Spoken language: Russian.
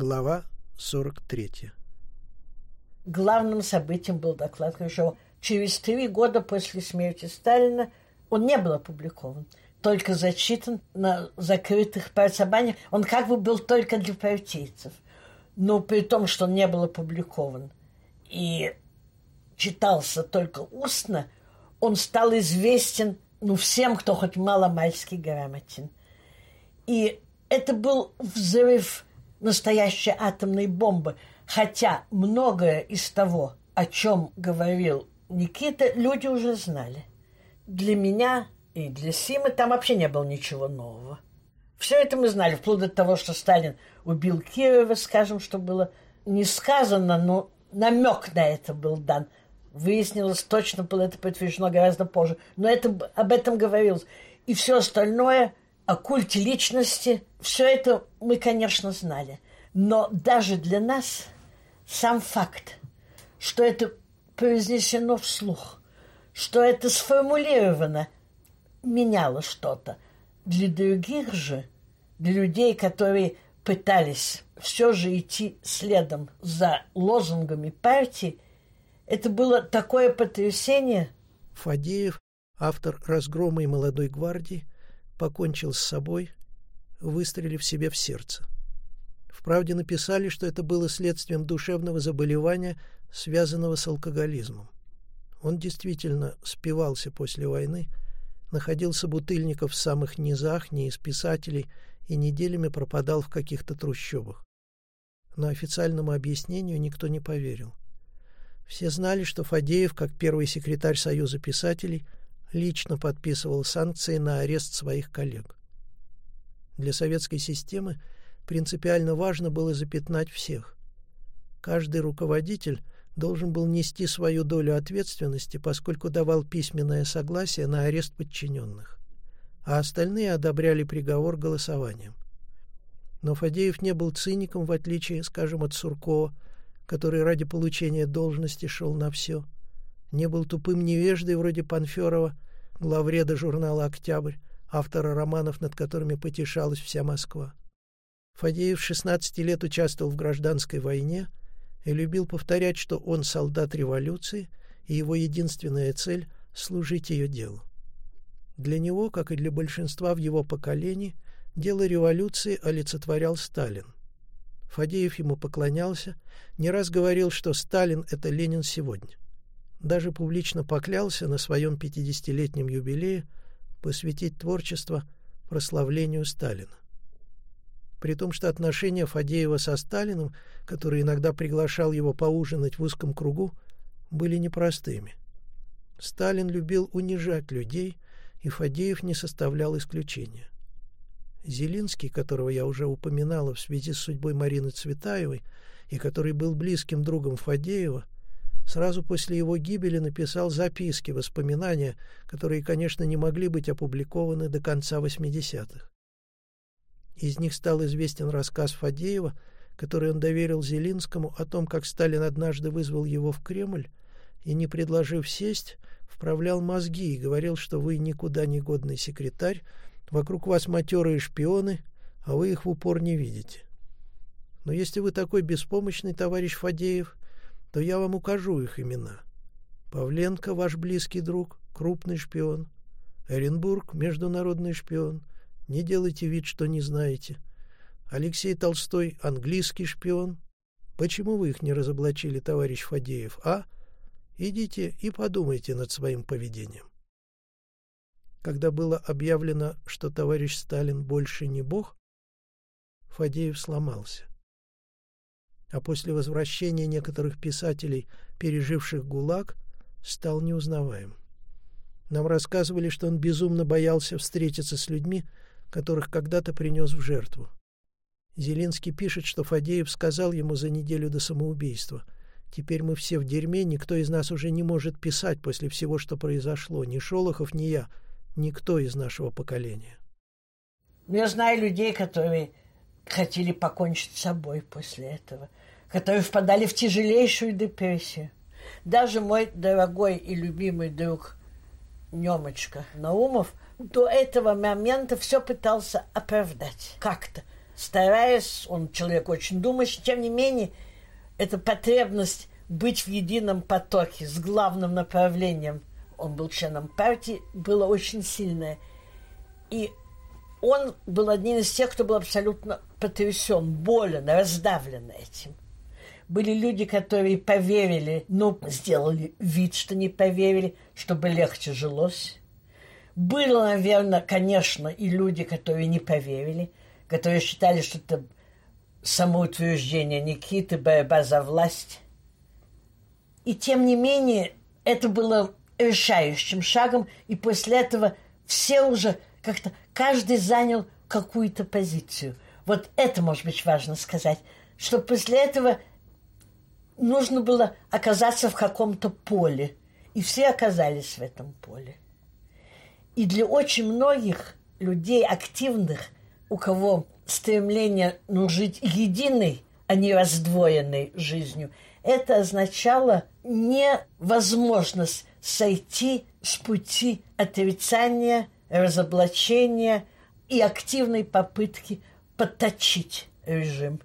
Глава 43. Главным событием был доклад Хрущева. Через три года после смерти Сталина он не был опубликован, только зачитан на закрытых партсобраниях. Он как бы был только для партийцев. Но при том, что он не был опубликован и читался только устно, он стал известен ну, всем, кто хоть мало-мальски грамотен. И это был взрыв настоящей атомной бомбы. Хотя многое из того, о чем говорил Никита, люди уже знали. Для меня и для Симы там вообще не было ничего нового. Все это мы знали, вплоть до того, что Сталин убил Кирова, скажем, что было не сказано, но намек на это был дан. Выяснилось, точно было это подтверждено гораздо позже. Но это, об этом говорилось. И все остальное о культе личности, все это мы, конечно, знали. Но даже для нас сам факт, что это произнесено вслух, что это сформулировано, меняло что-то. Для других же, для людей, которые пытались все же идти следом за лозунгами партии, это было такое потрясение. Фадеев, автор «Разгрома и молодой гвардии», покончил с собой, выстрелив себе в сердце. В «Правде» написали, что это было следствием душевного заболевания, связанного с алкоголизмом. Он действительно спивался после войны, находился бутыльников в самых низах, не из писателей, и неделями пропадал в каких-то трущобах. Но официальному объяснению никто не поверил. Все знали, что Фадеев, как первый секретарь Союза писателей, лично подписывал санкции на арест своих коллег. Для советской системы принципиально важно было запятнать всех. Каждый руководитель должен был нести свою долю ответственности, поскольку давал письменное согласие на арест подчиненных, а остальные одобряли приговор голосованием. Но Фадеев не был циником, в отличие, скажем, от Суркова, который ради получения должности шел на все. Не был тупым невеждой вроде Панферова, главреда журнала «Октябрь», автора романов, над которыми потешалась вся Москва. Фадеев 16 лет участвовал в гражданской войне и любил повторять, что он солдат революции, и его единственная цель — служить ее делу. Для него, как и для большинства в его поколении, дело революции олицетворял Сталин. Фадеев ему поклонялся, не раз говорил, что Сталин — это Ленин сегодня. Даже публично поклялся на своем 50-летнем юбилее посвятить творчество прославлению Сталина. При том, что отношения Фадеева со Сталиным, который иногда приглашал его поужинать в узком кругу, были непростыми. Сталин любил унижать людей, и Фадеев не составлял исключения. Зелинский, которого я уже упоминала в связи с судьбой Марины Цветаевой и который был близким другом Фадеева, сразу после его гибели написал записки, воспоминания, которые, конечно, не могли быть опубликованы до конца 80-х. Из них стал известен рассказ Фадеева, который он доверил Зелинскому о том, как Сталин однажды вызвал его в Кремль и, не предложив сесть, вправлял мозги и говорил, что вы никуда не годный секретарь, Вокруг вас матерые шпионы, а вы их в упор не видите. Но если вы такой беспомощный, товарищ Фадеев, то я вам укажу их имена. Павленко, ваш близкий друг, крупный шпион. Оренбург, международный шпион. Не делайте вид, что не знаете. Алексей Толстой, английский шпион. Почему вы их не разоблачили, товарищ Фадеев, а? Идите и подумайте над своим поведением. Когда было объявлено, что товарищ Сталин больше не бог, Фадеев сломался. А после возвращения некоторых писателей, переживших ГУЛАГ, стал неузнаваем. Нам рассказывали, что он безумно боялся встретиться с людьми, которых когда-то принес в жертву. Зелинский пишет, что Фадеев сказал ему за неделю до самоубийства. «Теперь мы все в дерьме, никто из нас уже не может писать после всего, что произошло. Ни Шолохов, ни я никто из нашего поколения. Я знаю людей, которые хотели покончить с собой после этого, которые впадали в тяжелейшую депрессию. Даже мой дорогой и любимый друг Немочка Наумов до этого момента все пытался оправдать как-то. стараясь, он человек очень думающий, тем не менее, эта потребность быть в едином потоке с главным направлением, он был членом партии, была очень сильная. И он был одним из тех, кто был абсолютно потрясен, болен, раздавлен этим. Были люди, которые поверили, но сделали вид, что не поверили, чтобы легче жилось. Было, наверное, конечно, и люди, которые не поверили, которые считали, что это самоутверждение Никиты, борьба за власть. И тем не менее, это было решающим шагом, и после этого все уже как-то, каждый занял какую-то позицию. Вот это, может быть, важно сказать, что после этого нужно было оказаться в каком-то поле. И все оказались в этом поле. И для очень многих людей активных, у кого стремление ну, жить единой, а не раздвоенной жизнью, это означало невозможность сойти с пути отрицания, разоблачения и активной попытки подточить режим.